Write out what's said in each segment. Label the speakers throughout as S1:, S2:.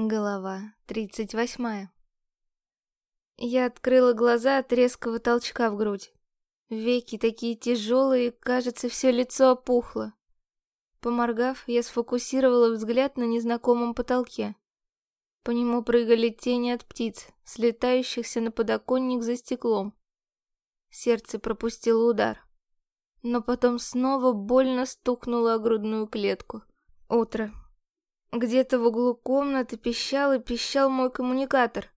S1: Голова тридцать восьмая. Я открыла глаза от резкого толчка в грудь. Веки такие тяжелые, кажется, все лицо опухло. Поморгав, я сфокусировала взгляд на незнакомом потолке. По нему прыгали тени от птиц, слетающихся на подоконник за стеклом. Сердце пропустило удар. Но потом снова больно стукнуло о грудную клетку. Утро. Где-то в углу комнаты пищал и пищал мой коммуникатор.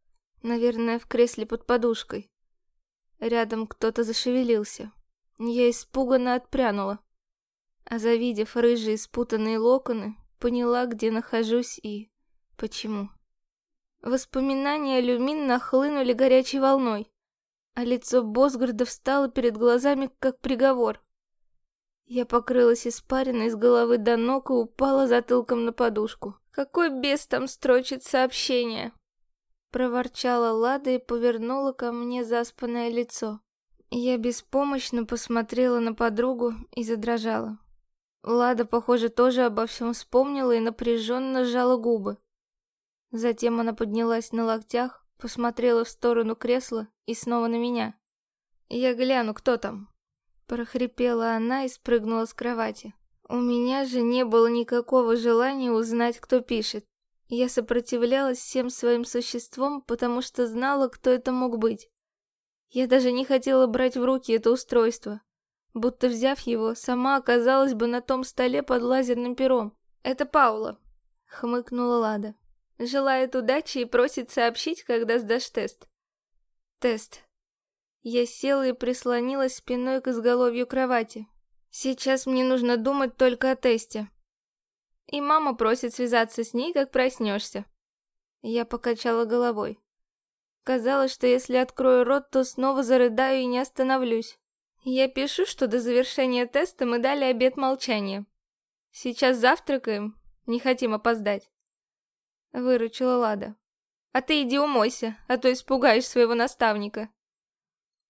S1: Наверное, в кресле под подушкой. Рядом кто-то зашевелился. Я испуганно отпрянула. А завидев рыжие спутанные локоны, поняла, где нахожусь и почему. Воспоминания Люмин нахлынули горячей волной, а лицо Босгарда встало перед глазами, как приговор. Я покрылась испариной с головы до ног и упала затылком на подушку. «Какой бес там строчит сообщение?» Проворчала Лада и повернула ко мне заспанное лицо. Я беспомощно посмотрела на подругу и задрожала. Лада, похоже, тоже обо всем вспомнила и напряженно сжала губы. Затем она поднялась на локтях, посмотрела в сторону кресла и снова на меня. «Я гляну, кто там?» Прохрипела она и спрыгнула с кровати. У меня же не было никакого желания узнать, кто пишет. Я сопротивлялась всем своим существом, потому что знала, кто это мог быть. Я даже не хотела брать в руки это устройство. Будто взяв его, сама оказалась бы на том столе под лазерным пером. «Это Паула», — хмыкнула Лада. «Желает удачи и просит сообщить, когда сдашь тест». «Тест», я села и прислонилась спиной к изголовью кровати. Сейчас мне нужно думать только о тесте. И мама просит связаться с ней, как проснешься. Я покачала головой. Казалось, что если открою рот, то снова зарыдаю и не остановлюсь. Я пишу, что до завершения теста мы дали обед молчания. Сейчас завтракаем, не хотим опоздать. Выручила Лада. А ты иди умойся, а то испугаешь своего наставника.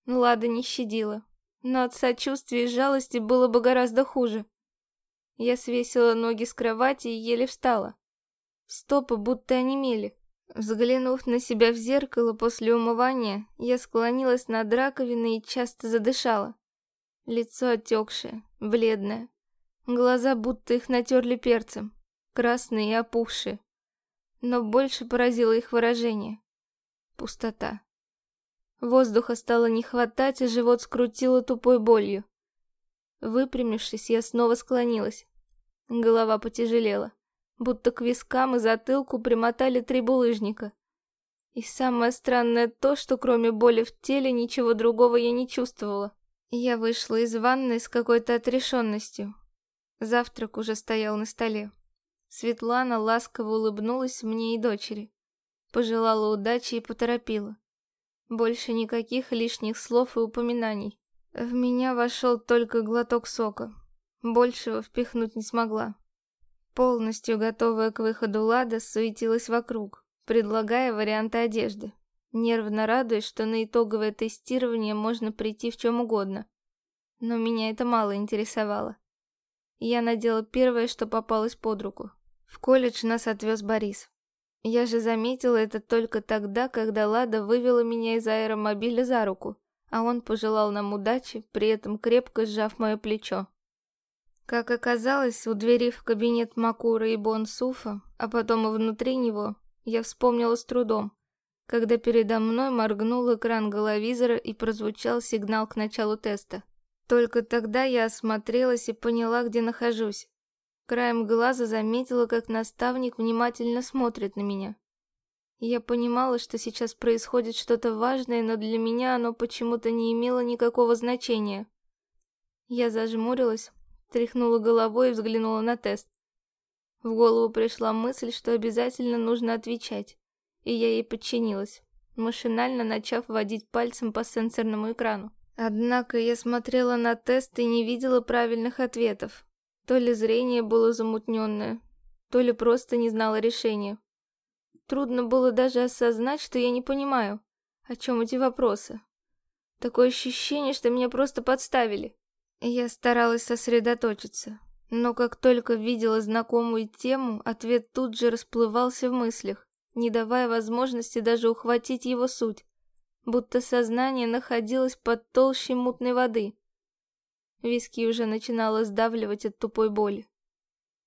S1: Лада не щадила, но от сочувствия и жалости было бы гораздо хуже. Я свесила ноги с кровати и еле встала. Стопы будто онемели. Взглянув на себя в зеркало после умывания, я склонилась над раковиной и часто задышала. Лицо отекшее, бледное. Глаза будто их натерли перцем, красные и опухшие. Но больше поразило их выражение. Пустота. Воздуха стало не хватать, и живот скрутило тупой болью. Выпрямившись, я снова склонилась. Голова потяжелела, будто к вискам и затылку примотали три булыжника. И самое странное то, что кроме боли в теле ничего другого я не чувствовала. Я вышла из ванной с какой-то отрешенностью. Завтрак уже стоял на столе. Светлана ласково улыбнулась мне и дочери. Пожелала удачи и поторопила. Больше никаких лишних слов и упоминаний. В меня вошел только глоток сока. Большего впихнуть не смогла. Полностью готовая к выходу Лада суетилась вокруг, предлагая варианты одежды, нервно радуясь, что на итоговое тестирование можно прийти в чем угодно. Но меня это мало интересовало. Я надела первое, что попалось под руку. В колледж нас отвез Борис. Я же заметила это только тогда, когда Лада вывела меня из аэромобиля за руку, а он пожелал нам удачи, при этом крепко сжав мое плечо. Как оказалось, у двери в кабинет Макура и Бонсуфа, а потом и внутри него, я вспомнила с трудом, когда передо мной моргнул экран головизора и прозвучал сигнал к началу теста. Только тогда я осмотрелась и поняла, где нахожусь. Краем глаза заметила, как наставник внимательно смотрит на меня. Я понимала, что сейчас происходит что-то важное, но для меня оно почему-то не имело никакого значения. Я зажмурилась, тряхнула головой и взглянула на тест. В голову пришла мысль, что обязательно нужно отвечать, и я ей подчинилась, машинально начав водить пальцем по сенсорному экрану. Однако я смотрела на тест и не видела правильных ответов. То ли зрение было замутненное, то ли просто не знала решения. Трудно было даже осознать, что я не понимаю, о чем эти вопросы. Такое ощущение, что меня просто подставили. Я старалась сосредоточиться, но как только видела знакомую тему, ответ тут же расплывался в мыслях. не давая возможности даже ухватить его суть, будто сознание находилось под толщей мутной воды. Виски уже начинало сдавливать от тупой боли.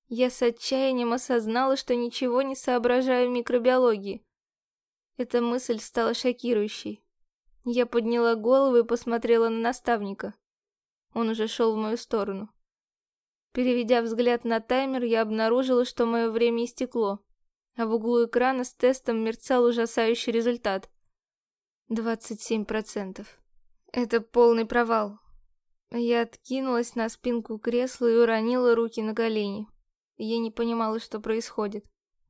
S1: Я с отчаянием осознала, что ничего не соображаю в микробиологии. Эта мысль стала шокирующей. Я подняла голову и посмотрела на наставника. Он уже шел в мою сторону. Переведя взгляд на таймер, я обнаружила, что мое время истекло, а в углу экрана с тестом мерцал ужасающий результат. 27%. Это полный провал. Я откинулась на спинку кресла и уронила руки на колени. Я не понимала, что происходит.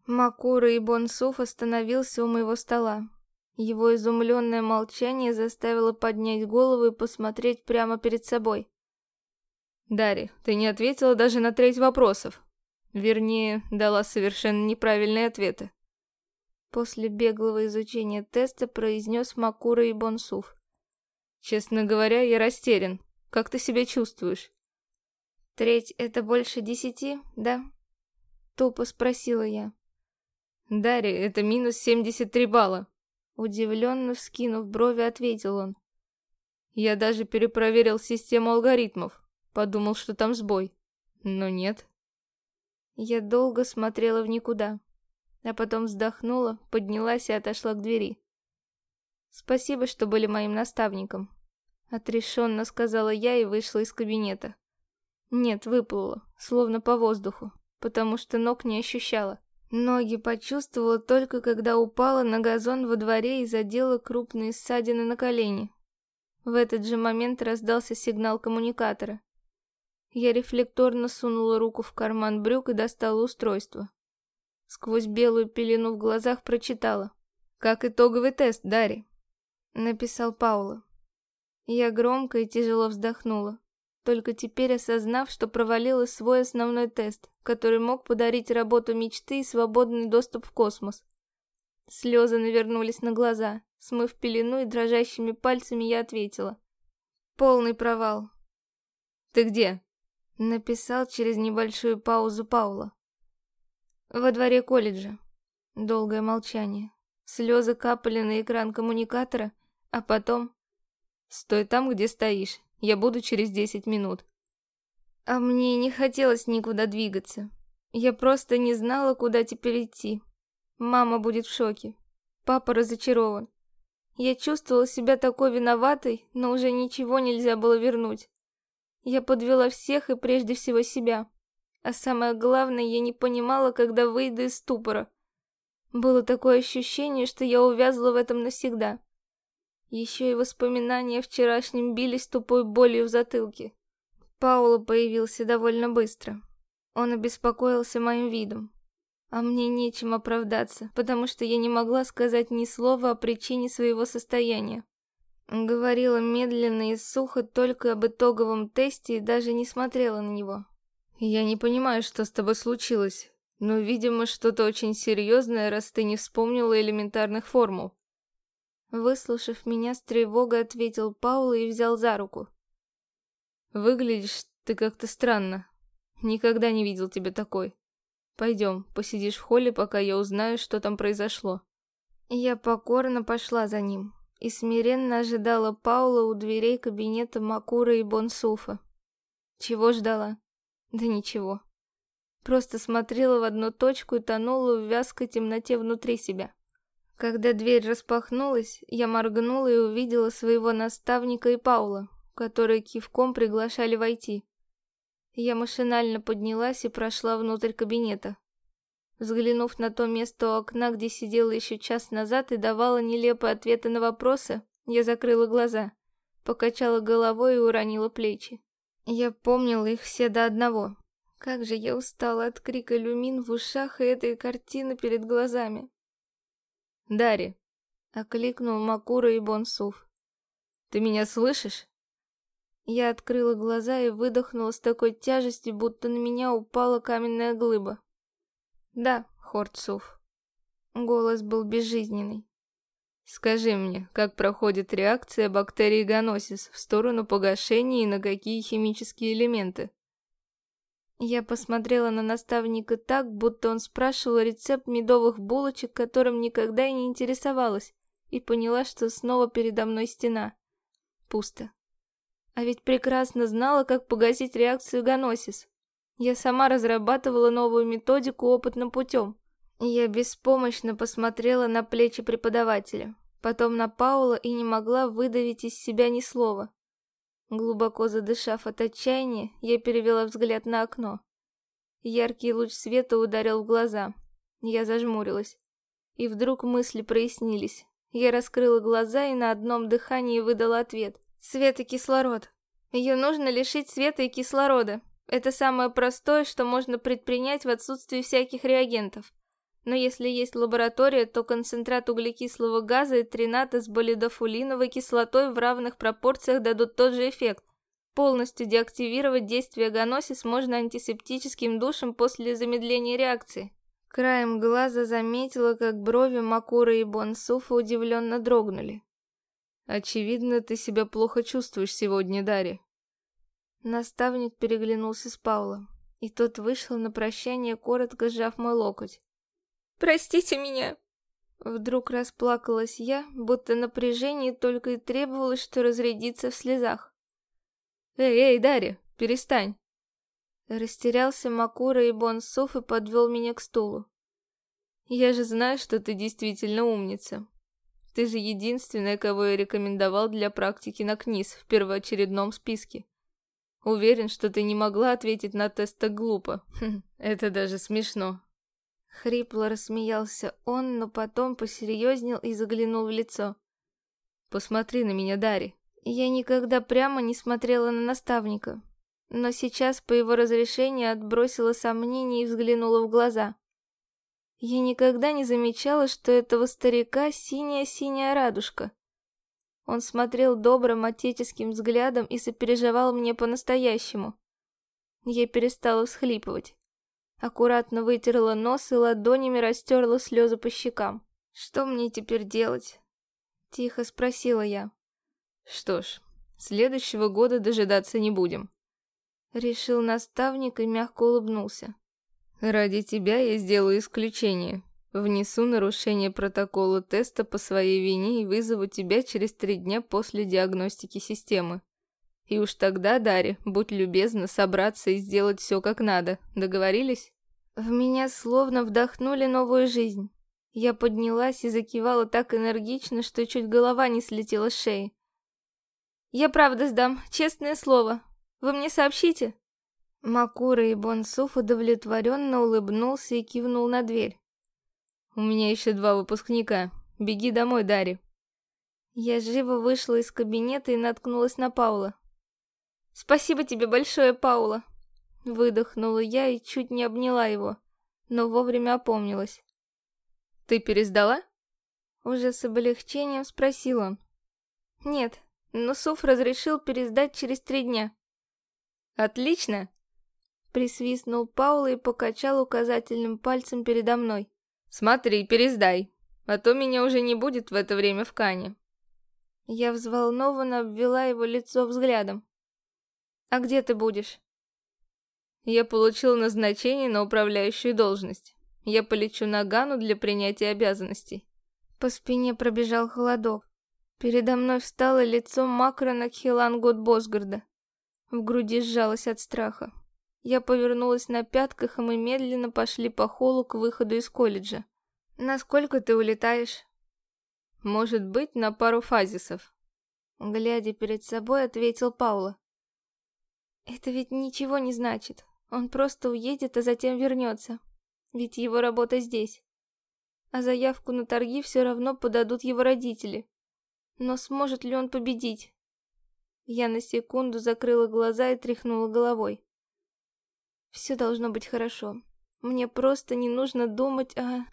S1: Макура и Бонсуф остановился у моего стола. Его изумленное молчание заставило поднять голову и посмотреть прямо перед собой. Дарья, ты не ответила даже на треть вопросов. Вернее, дала совершенно неправильные ответы. После беглого изучения теста произнес Макура и Бонсуф. Честно говоря, я растерян. Как ты себя чувствуешь? Треть — это больше десяти, да? Тупо спросила я. Дарья, это минус семьдесят три балла. Удивленно вскинув брови, ответил он. Я даже перепроверил систему алгоритмов. Подумал, что там сбой. Но нет. Я долго смотрела в никуда, а потом вздохнула, поднялась и отошла к двери. Спасибо, что были моим наставником. Отрешенно сказала я и вышла из кабинета. Нет, выплыла, словно по воздуху, потому что ног не ощущала. Ноги почувствовала только, когда упала на газон во дворе и задела крупные ссадины на колени. В этот же момент раздался сигнал коммуникатора. Я рефлекторно сунула руку в карман брюк и достала устройство. Сквозь белую пелену в глазах прочитала. «Как итоговый тест, Дарри?» Написал Паула. Я громко и тяжело вздохнула, только теперь осознав, что провалила свой основной тест, который мог подарить работу мечты и свободный доступ в космос. Слезы навернулись на глаза. Смыв пелену и дрожащими пальцами, я ответила. «Полный провал». «Ты где?» Написал через небольшую паузу Паула. Во дворе колледжа. Долгое молчание. Слезы капали на экран коммуникатора, а потом... Стой там, где стоишь. Я буду через десять минут. А мне не хотелось никуда двигаться. Я просто не знала, куда теперь идти. Мама будет в шоке. Папа разочарован. Я чувствовала себя такой виноватой, но уже ничего нельзя было вернуть. Я подвела всех и прежде всего себя. А самое главное, я не понимала, когда выйду из ступора. Было такое ощущение, что я увязла в этом навсегда. Еще и воспоминания о вчерашнем бились тупой болью в затылке. Пауло появился довольно быстро. Он обеспокоился моим видом. А мне нечем оправдаться, потому что я не могла сказать ни слова о причине своего состояния. Говорила медленно и сухо только об итоговом тесте и даже не смотрела на него. «Я не понимаю, что с тобой случилось, но, видимо, что-то очень серьезное, раз ты не вспомнила элементарных формул». Выслушав меня, с тревогой ответил Паула и взял за руку. «Выглядишь ты как-то странно. Никогда не видел тебя такой. Пойдем, посидишь в холле, пока я узнаю, что там произошло». Я покорно пошла за ним и смиренно ожидала Паула у дверей кабинета Макура и Бонсуфа. Чего ждала? Да ничего. Просто смотрела в одну точку и тонула в вязкой темноте внутри себя. Когда дверь распахнулась, я моргнула и увидела своего наставника и Паула, которые кивком приглашали войти. Я машинально поднялась и прошла внутрь кабинета. Взглянув на то место у окна, где сидела еще час назад и давала нелепые ответы на вопросы, я закрыла глаза, покачала головой и уронила плечи. Я помнила их все до одного. Как же я устала от крика люмин в ушах и этой картины перед глазами. «Дарри!» — окликнул Макура и Бонсуф. «Ты меня слышишь?» Я открыла глаза и выдохнула с такой тяжестью, будто на меня упала каменная глыба. Да, Хорцуф. Голос был безжизненный. Скажи мне, как проходит реакция бактерии Ганосис в сторону погашения и на какие химические элементы? Я посмотрела на наставника так, будто он спрашивал рецепт медовых булочек, которым никогда и не интересовалась, и поняла, что снова передо мной стена. Пусто. А ведь прекрасно знала, как погасить реакцию Ганосис. Я сама разрабатывала новую методику опытным путем. Я беспомощно посмотрела на плечи преподавателя, потом на Паула и не могла выдавить из себя ни слова. Глубоко задышав от отчаяния, я перевела взгляд на окно. Яркий луч света ударил в глаза. Я зажмурилась. И вдруг мысли прояснились. Я раскрыла глаза и на одном дыхании выдала ответ. Свет и кислород. Ее нужно лишить света и кислорода. Это самое простое, что можно предпринять в отсутствии всяких реагентов. Но если есть лаборатория, то концентрат углекислого газа и трината с болидофулиновой кислотой в равных пропорциях дадут тот же эффект. Полностью деактивировать действие ганосис можно антисептическим душем после замедления реакции. Краем глаза заметила, как брови Макура и Бонсуфа удивленно дрогнули.
S2: «Очевидно, ты себя плохо чувствуешь сегодня, Дарья».
S1: Наставник переглянулся с Паулом, и тот вышел на прощание, коротко сжав мой локоть. Простите меня!» Вдруг расплакалась я, будто напряжение только и требовалось, что разрядиться в слезах.
S2: «Эй, эй, Дарья, перестань!»
S1: Растерялся Макура и Бонсов и подвел меня к стулу.
S2: «Я же знаю, что ты действительно умница. Ты же единственная, кого я рекомендовал для практики на КНИС в первоочередном списке. Уверен, что ты не могла ответить на тест так глупо. Это даже смешно.
S1: Хрипло рассмеялся он, но потом посерьезнел и заглянул в лицо.
S2: «Посмотри на меня, Дари».
S1: Я никогда прямо не смотрела на наставника, но сейчас по его разрешению отбросила сомнения и взглянула в глаза. Я никогда не замечала, что этого старика синяя-синяя радужка. Он смотрел добрым отеческим взглядом и сопереживал мне по-настоящему. Я перестала всхлипывать. Аккуратно вытерла нос и ладонями растерла слезы по щекам. «Что мне теперь делать?» Тихо спросила я.
S2: «Что ж, следующего года дожидаться не будем»,
S1: Решил наставник и мягко улыбнулся.
S2: «Ради тебя я сделаю исключение. Внесу нарушение протокола теста по своей вине и вызову тебя через три дня после диагностики системы. И уж тогда, Дарья, будь любезна собраться и сделать все как надо. Договорились?»
S1: В меня словно вдохнули новую жизнь. Я поднялась и закивала так энергично, что чуть голова не слетела с шеи. «Я правда сдам, честное слово. Вы мне сообщите?» Макура и Бонсуф удовлетворенно улыбнулся и кивнул на дверь.
S2: «У меня еще два выпускника. Беги домой, Дарья».
S1: Я живо вышла из кабинета и наткнулась на Паула. «Спасибо тебе большое, Паула!» Выдохнула я и чуть не обняла его, но вовремя опомнилась.
S2: «Ты пересдала?»
S1: Уже с облегчением спросил он. «Нет, но Суф разрешил пересдать через три дня».
S2: «Отлично!»
S1: Присвистнул Паула и покачал указательным пальцем передо мной.
S2: «Смотри, пересдай, а то меня уже не будет в это время в Кане».
S1: Я взволнованно обвела его лицо взглядом. «А где ты будешь?»
S2: Я получил назначение на управляющую должность. Я полечу на Гану для принятия обязанностей.
S1: По спине пробежал холодок. Передо мной встало лицо Макрона Кхилангот Босгарда. В груди сжалось от страха. Я повернулась на пятках, и мы медленно пошли по холлу к выходу из колледжа. «Насколько ты улетаешь?»
S2: «Может быть, на пару фазисов», —
S1: глядя перед собой, ответил Паула. «Это ведь ничего не значит. Он просто уедет, а затем вернется. Ведь его работа здесь. А заявку на торги все равно подадут его родители. Но сможет ли он победить? Я на секунду закрыла глаза и тряхнула головой. Все должно быть хорошо. Мне просто не нужно думать о...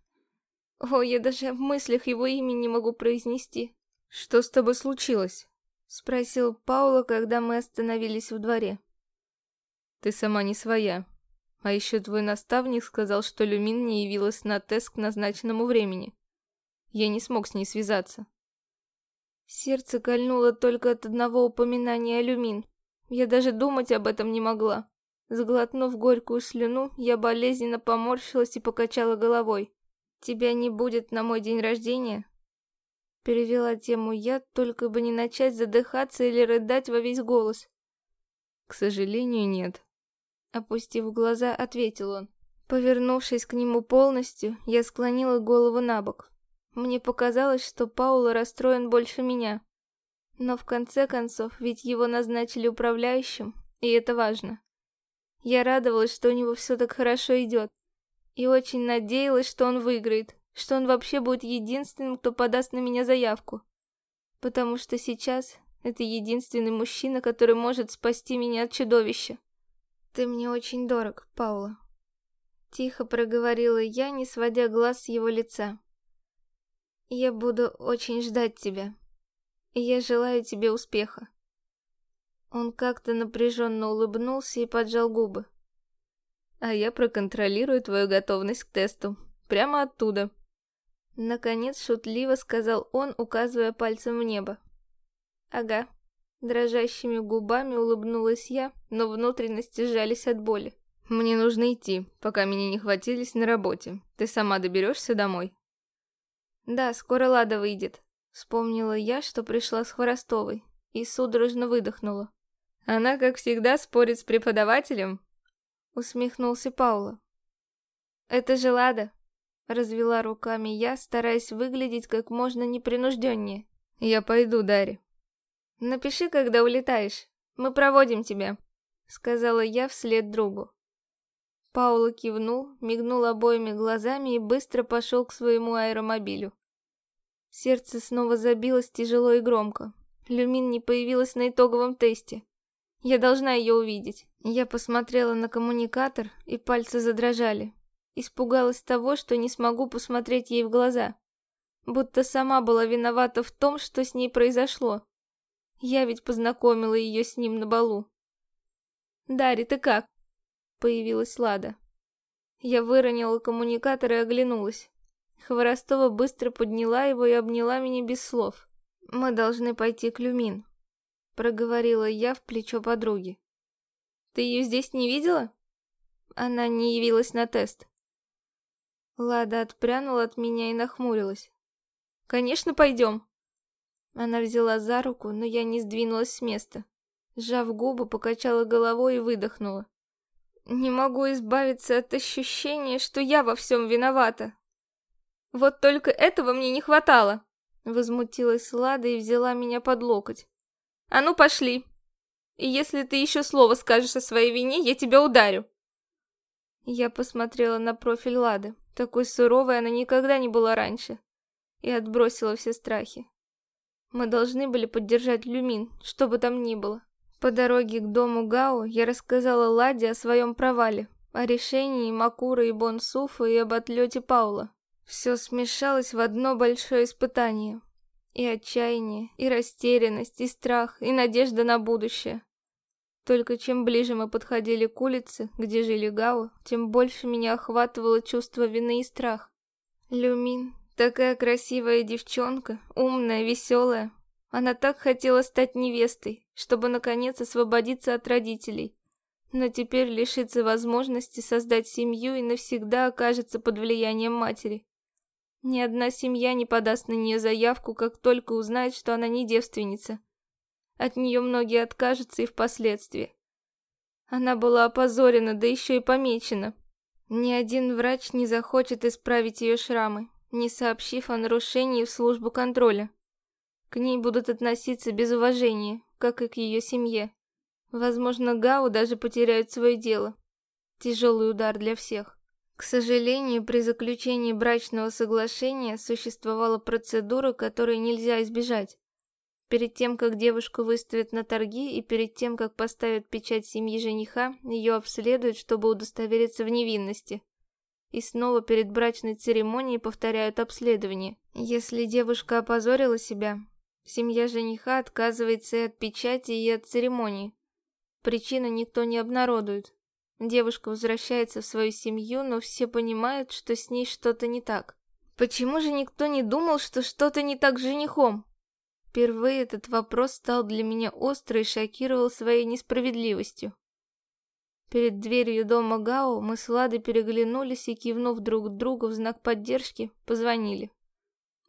S1: О, я даже в мыслях его имя не могу произнести.
S2: «Что с тобой случилось?»
S1: Спросил Паула, когда мы остановились в дворе.
S2: Ты сама не своя. А еще твой наставник сказал, что Люмин не явилась на тест к назначенному времени. Я не смог с ней связаться.
S1: Сердце кольнуло только от одного упоминания о Люмин. Я даже думать об этом не могла. Сглотнув горькую слюну, я болезненно поморщилась и покачала головой. «Тебя не будет на мой день рождения?» Перевела тему я, только бы не начать задыхаться или рыдать во весь голос.
S2: «К сожалению, нет», —
S1: опустив глаза, ответил он. Повернувшись к нему полностью, я склонила голову на бок. Мне показалось, что Паула расстроен больше меня. Но в конце концов, ведь его назначили управляющим, и это важно. Я радовалась, что у него все так хорошо идет. И очень надеялась, что он выиграет, что он вообще будет единственным, кто подаст на меня заявку. Потому что сейчас это единственный мужчина, который может спасти меня от чудовища. Ты мне очень дорог, Паула. Тихо проговорила я, не сводя глаз с его лица. Я буду очень ждать тебя. Я желаю тебе успеха. Он как-то напряженно улыбнулся и поджал губы.
S2: А я проконтролирую твою готовность к тесту. Прямо оттуда.
S1: Наконец шутливо сказал он, указывая пальцем в небо. Ага. Дрожащими губами улыбнулась я, но внутренности сжались от боли.
S2: Мне нужно идти, пока меня не хватились на работе. Ты сама доберешься домой?
S1: Да, скоро Лада выйдет. Вспомнила я, что пришла с Хворостовой, и судорожно выдохнула.
S2: Она, как всегда, спорит с преподавателем?
S1: Усмехнулся Паула. Это же Лада. Развела руками я, стараясь выглядеть как можно непринужденнее.
S2: Я пойду, Дарья.
S1: Напиши, когда улетаешь. Мы проводим тебя, сказала я вслед другу. Паула кивнул, мигнул обоими глазами и быстро пошел к своему аэромобилю. Сердце снова забилось тяжело и громко. Люмин не появилась на итоговом тесте. Я должна ее увидеть. Я посмотрела на коммуникатор, и пальцы задрожали. Испугалась того, что не смогу посмотреть ей в глаза. Будто сама была виновата в том, что с ней произошло. Я ведь познакомила ее с ним на балу. «Дарья, ты как?» Появилась Лада. Я выронила коммуникатор и оглянулась. Хворостова быстро подняла его и обняла меня без слов. «Мы должны пойти к Люмин», — проговорила я в плечо подруги. «Ты ее здесь не видела?» Она не явилась на тест. Лада отпрянула от меня и нахмурилась. «Конечно, пойдем!» Она взяла за руку, но я не сдвинулась с места. Сжав губы, покачала головой и выдохнула. «Не могу избавиться от ощущения, что я во всем виновата!» «Вот только этого мне не хватало!» Возмутилась Лада и взяла меня под локоть. «А ну, пошли! И если ты еще слово скажешь о своей вине, я тебя ударю!» Я посмотрела на профиль Лады. Такой суровой она никогда не была раньше. И отбросила все страхи. Мы должны были поддержать Люмин, что бы там ни было. По дороге к дому Гао я рассказала Ладе о своем провале, о решении Макура и Бонсуфа и об отлете Паула. Все смешалось в одно большое испытание. И отчаяние, и растерянность, и страх, и надежда на будущее. Только чем ближе мы подходили к улице, где жили Гао, тем больше меня охватывало чувство вины и страх. Люмин, такая красивая девчонка, умная, веселая. Она так хотела стать невестой, чтобы наконец освободиться от родителей. Но теперь лишится возможности создать семью и навсегда окажется под влиянием матери. Ни одна семья не подаст на нее заявку, как только узнает, что она не девственница. От нее многие откажутся и впоследствии. Она была опозорена, да еще и помечена. Ни один врач не захочет исправить ее шрамы, не сообщив о нарушении в службу контроля. К ней будут относиться без уважения, как и к ее семье. Возможно, Гау даже потеряют свое дело. Тяжелый удар для всех. К сожалению, при заключении брачного соглашения существовала процедура, которой нельзя избежать. Перед тем, как девушку выставят на торги и перед тем, как поставят печать семьи жениха, ее обследуют, чтобы удостовериться в невинности. И снова перед брачной церемонией повторяют обследование. Если девушка опозорила себя, семья жениха отказывается и от печати, и от церемонии. Причину никто не обнародует. Девушка возвращается в свою семью, но все понимают, что с ней что-то не так. Почему же никто не думал, что что-то не так с женихом? Впервые этот вопрос стал для меня остро и шокировал своей несправедливостью. Перед дверью дома Гао мы с Ладой переглянулись и, кивнув друг другу в знак поддержки, позвонили.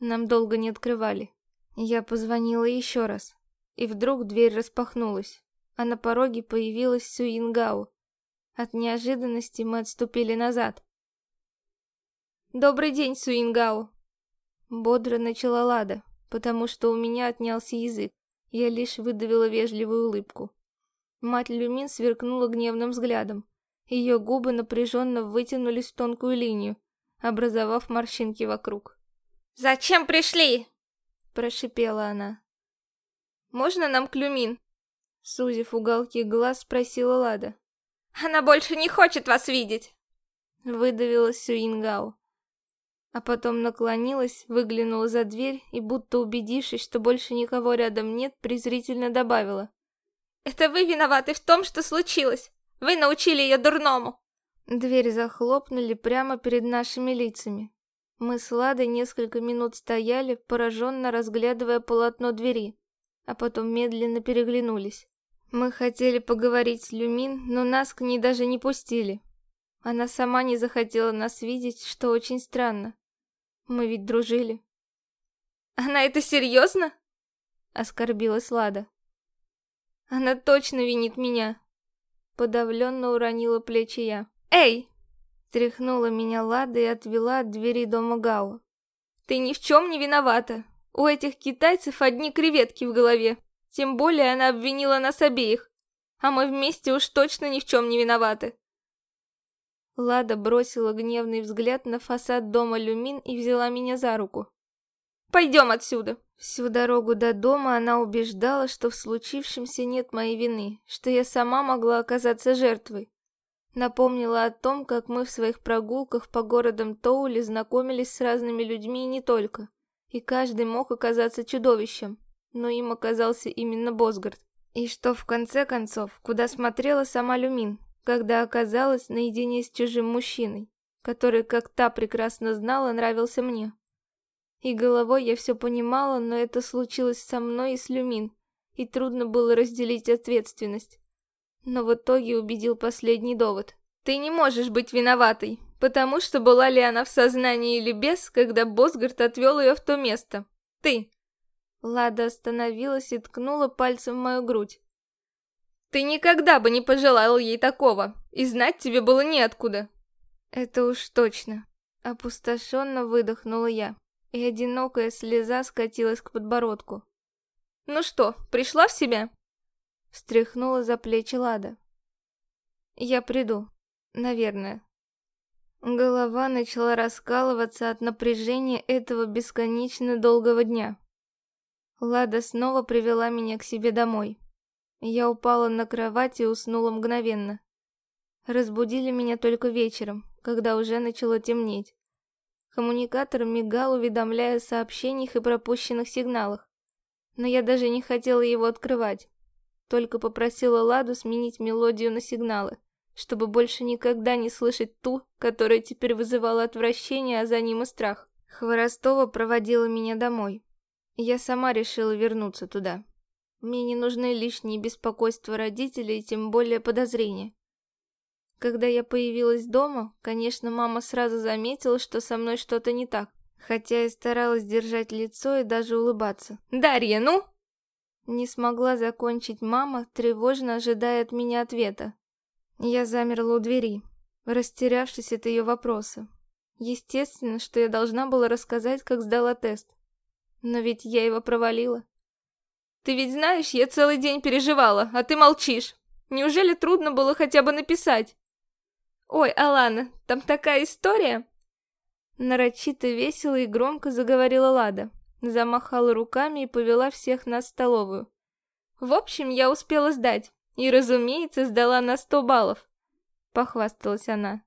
S1: Нам долго не открывали. Я позвонила еще раз, и вдруг дверь распахнулась, а на пороге появилась Суингао. От неожиданности мы отступили назад. «Добрый день, Суингао!» Бодро начала Лада, потому что у меня отнялся язык. Я лишь выдавила вежливую улыбку. Мать Люмин сверкнула гневным взглядом. Ее губы напряженно вытянулись в тонкую линию, образовав морщинки вокруг.
S2: «Зачем пришли?»
S1: Прошипела она. «Можно нам Клюмин?» Сузив уголки глаз, спросила Лада.
S2: «Она больше не хочет вас видеть!»
S1: Выдавила Сюингао а потом наклонилась, выглянула за дверь и, будто убедившись, что больше никого рядом нет, презрительно добавила.
S2: «Это вы виноваты в том, что случилось! Вы научили ее дурному!»
S1: Дверь захлопнули прямо перед нашими лицами. Мы с Ладой несколько минут стояли, пораженно разглядывая полотно двери, а потом медленно переглянулись. Мы хотели поговорить с Люмин, но нас к ней даже не пустили. Она сама не захотела нас видеть, что очень странно. Мы ведь дружили.
S2: Она это серьезно?
S1: Оскорбилась Лада. Она точно винит меня. Подавленно уронила плечи я.
S2: Эй!
S1: Тряхнула меня Лада и отвела от двери дома Гао.
S2: Ты ни в чем не виновата. У этих китайцев одни креветки в голове. Тем более она обвинила нас обеих. А мы вместе уж точно ни в чем не виноваты.
S1: Лада бросила гневный взгляд на фасад дома Люмин и взяла меня за руку.
S2: «Пойдем отсюда!»
S1: Всю дорогу до дома она убеждала, что в случившемся нет моей вины, что я сама могла оказаться жертвой. Напомнила о том, как мы в своих прогулках по городам Тоули знакомились с разными людьми и не только. И каждый мог оказаться чудовищем, но им оказался именно Босгард. И что в конце концов, куда смотрела сама Люмин, когда оказалась наедине с чужим мужчиной, который, как та прекрасно знала, нравился мне. И головой я все понимала, но это случилось со мной и с Люмин, и трудно было разделить ответственность. Но в итоге убедил последний довод.
S2: Ты не можешь быть виноватой, потому что была ли она в сознании или без, когда Босгард отвел ее в то место. Ты.
S1: Лада остановилась и ткнула пальцем в мою грудь.
S2: Ты никогда бы не пожелал ей такого, и знать тебе было неоткуда.
S1: Это уж точно. Опустошенно выдохнула я, и одинокая слеза скатилась к подбородку.
S2: Ну что, пришла в себя?
S1: Встряхнула за плечи Лада. Я приду, наверное. Голова начала раскалываться от напряжения этого бесконечно долгого дня. Лада снова привела меня к себе домой. Я упала на кровать и уснула мгновенно. Разбудили меня только вечером, когда уже начало темнеть. Коммуникатор мигал, уведомляя о сообщениях и пропущенных сигналах. Но я даже не хотела его открывать. Только попросила Ладу сменить мелодию на сигналы, чтобы больше никогда не слышать ту, которая теперь вызывала отвращение, а за ним и страх. Хворостова проводила меня домой. Я сама решила вернуться туда. Мне не нужны лишние беспокойства родителей тем более подозрения. Когда я появилась дома, конечно, мама сразу заметила, что со мной что-то не так, хотя и старалась держать лицо и даже улыбаться.
S2: «Дарья, ну?»
S1: Не смогла закончить мама, тревожно ожидая от меня ответа. Я замерла у двери, растерявшись от ее вопроса. Естественно, что я должна была рассказать, как сдала тест. Но ведь я его провалила.
S2: Ты ведь знаешь, я целый день переживала, а ты молчишь. Неужели трудно было хотя бы написать? Ой, Алана, там такая история.
S1: Нарочито весело и громко заговорила Лада. Замахала руками и повела всех на столовую.
S2: В общем, я успела сдать. И, разумеется, сдала на сто баллов. Похвасталась она.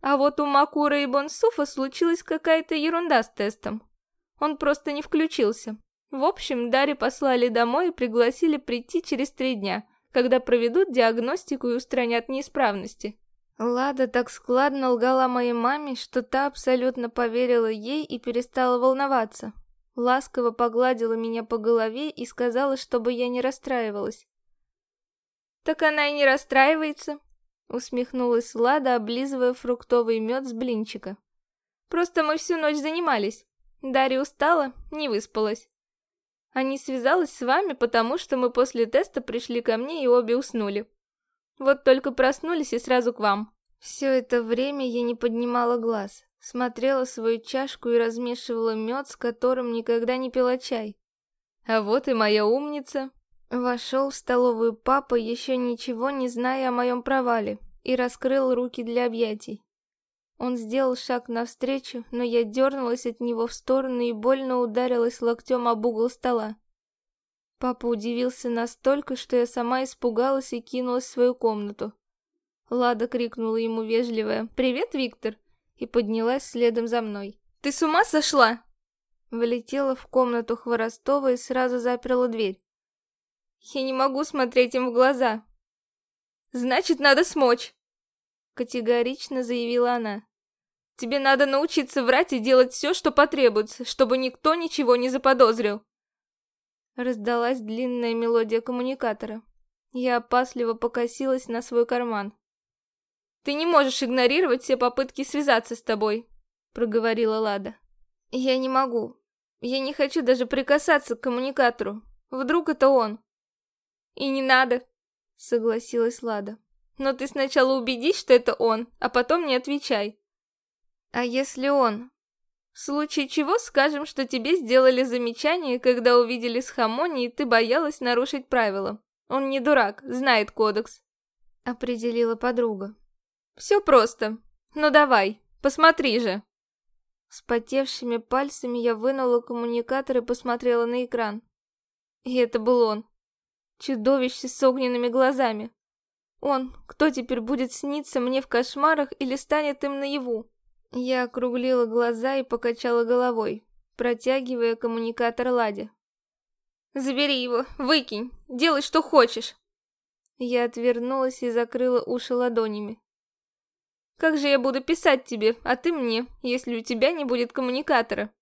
S2: А вот у Макура и Бонсуфа случилась какая-то ерунда с тестом. Он просто не включился. В общем, Дари послали домой и пригласили прийти через три дня, когда проведут диагностику и устранят неисправности.
S1: Лада так складно лгала моей маме, что та абсолютно поверила ей и перестала волноваться. Ласково погладила меня по голове и сказала, чтобы я не расстраивалась.
S2: «Так она и не расстраивается.
S1: Усмехнулась Лада, облизывая фруктовый мед с блинчика. Просто мы всю ночь занимались. Дарья устала, не выспалась. А не связалась с вами, потому что мы после теста пришли ко мне и обе уснули. Вот только проснулись и сразу к вам. Все это время я не поднимала глаз, смотрела свою чашку и размешивала мед, с которым никогда не пила чай. А вот и моя умница. Вошел в столовую папа, еще ничего не зная о моем провале, и раскрыл руки для объятий. Он сделал шаг навстречу, но я дернулась от него в сторону и больно ударилась локтем об угол стола. Папа удивился настолько, что я сама испугалась и кинулась в свою комнату. Лада крикнула ему вежливое «Привет, Виктор!» и поднялась следом за мной. «Ты с ума сошла?» Влетела в комнату Хворостова и сразу заперла дверь. «Я не могу смотреть им в глаза!» «Значит, надо смочь!» Категорично заявила она. Тебе надо научиться врать и делать все, что потребуется, чтобы никто ничего не заподозрил. Раздалась длинная мелодия коммуникатора. Я опасливо покосилась на свой карман. «Ты не можешь игнорировать все попытки связаться с тобой», — проговорила Лада. «Я не могу. Я не хочу даже прикасаться к коммуникатору. Вдруг это он?» «И не надо», — согласилась Лада. «Но ты сначала убедись, что это он, а потом не отвечай». А если он? В случае чего скажем, что тебе сделали замечание, когда увидели с Хамони, и ты боялась нарушить правила. Он не дурак, знает кодекс. Определила подруга. Все просто. Ну давай, посмотри же. С потевшими пальцами я вынула коммуникатор и посмотрела на экран. И это был он. Чудовище с огненными глазами. Он, кто теперь будет сниться мне в кошмарах или станет им наяву? Я округлила глаза и покачала головой, протягивая коммуникатор Ладе. «Забери его, выкинь, делай, что хочешь!» Я отвернулась и закрыла уши ладонями. «Как же я буду писать тебе, а ты мне, если у тебя не будет коммуникатора?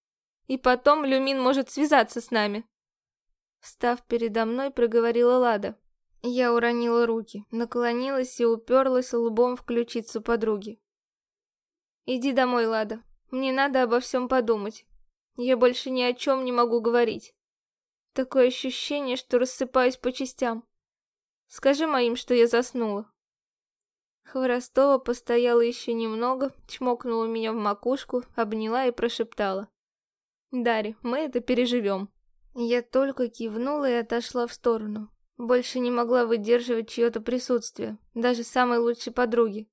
S1: И потом Люмин может связаться с нами!» Встав передо мной, проговорила Лада. Я уронила руки, наклонилась и уперлась лбом в ключицу подруги. Иди домой, Лада. Мне надо обо всем подумать. Я больше ни о чем не могу говорить. Такое ощущение, что рассыпаюсь по частям. Скажи моим, что я заснула. Хворостова постояла еще немного, чмокнула меня в макушку, обняла и прошептала. «Дарья, мы это переживем». Я только кивнула и отошла в сторону. Больше не могла выдерживать чье-то присутствие, даже самой лучшей подруги.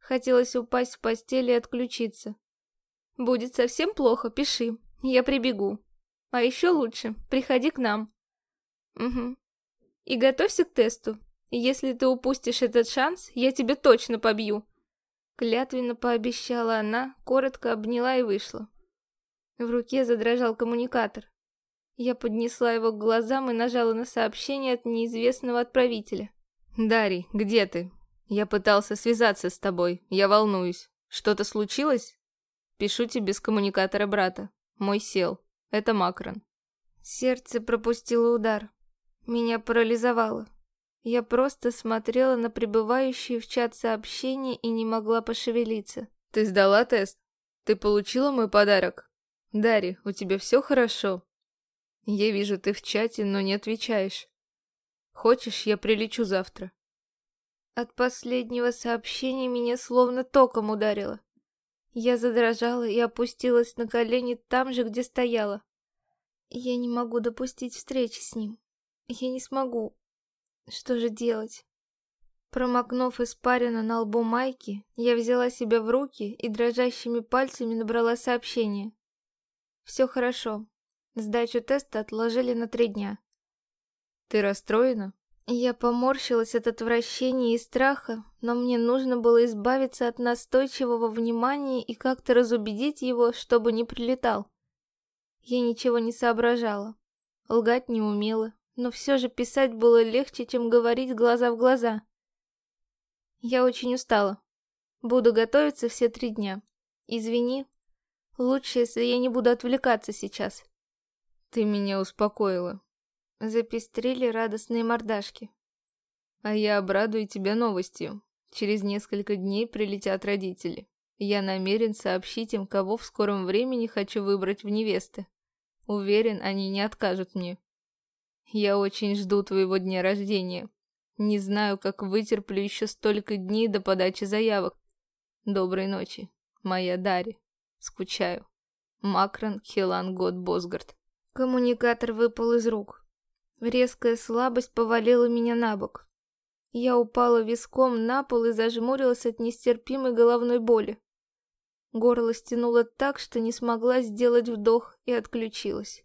S1: Хотелось упасть в постель и отключиться. Будет совсем плохо, пиши, я прибегу. А еще лучше, приходи к нам. Угу. И готовься к тесту. Если ты упустишь этот шанс, я тебя точно побью. Клятвенно пообещала она, коротко обняла и вышла. В руке задрожал коммуникатор. Я поднесла его к глазам и нажала на сообщение от неизвестного отправителя.
S2: «Дарий, где ты? Я пытался связаться с тобой, я волнуюсь. Что-то случилось? Пишу тебе с коммуникатора брата. Мой сел. Это Макрон.
S1: Сердце пропустило удар. Меня парализовало. Я просто смотрела на прибывающие в чат сообщения и не могла пошевелиться.
S2: Ты сдала тест? Ты получила мой подарок? Дарья, у тебя все хорошо? Я вижу, ты в чате, но не отвечаешь. Хочешь, я прилечу завтра?
S1: От последнего сообщения меня словно током ударило. Я задрожала и опустилась на колени там же, где стояла. Я не могу допустить встречи с ним. Я не смогу. Что же делать? Промокнув испарину на лбу майки, я взяла себя в руки и дрожащими пальцами набрала сообщение. Все хорошо. Сдачу теста отложили на три дня.
S2: Ты расстроена?
S1: Я поморщилась от отвращения и страха, но мне нужно было избавиться от настойчивого внимания и как-то разубедить его, чтобы не прилетал. Я ничего не соображала, лгать не умела, но все же писать было легче, чем говорить глаза в глаза. Я очень устала. Буду готовиться все три дня. Извини. Лучше, если я не буду отвлекаться сейчас.
S2: Ты меня успокоила.
S1: Запестрили радостные мордашки.
S2: А я обрадую тебя новостью. Через несколько дней прилетят родители. Я намерен сообщить им, кого в скором времени хочу выбрать в невесты. Уверен, они не откажут мне. Я очень жду твоего дня рождения. Не знаю, как вытерплю еще столько дней до подачи заявок. Доброй ночи, моя Дарья. Скучаю. Макрон Хилан Год Босгард.
S1: Коммуникатор выпал из рук. Резкая слабость повалила меня на бок. Я упала виском на пол и зажмурилась от нестерпимой головной боли. Горло стянуло так, что не смогла сделать вдох и отключилась.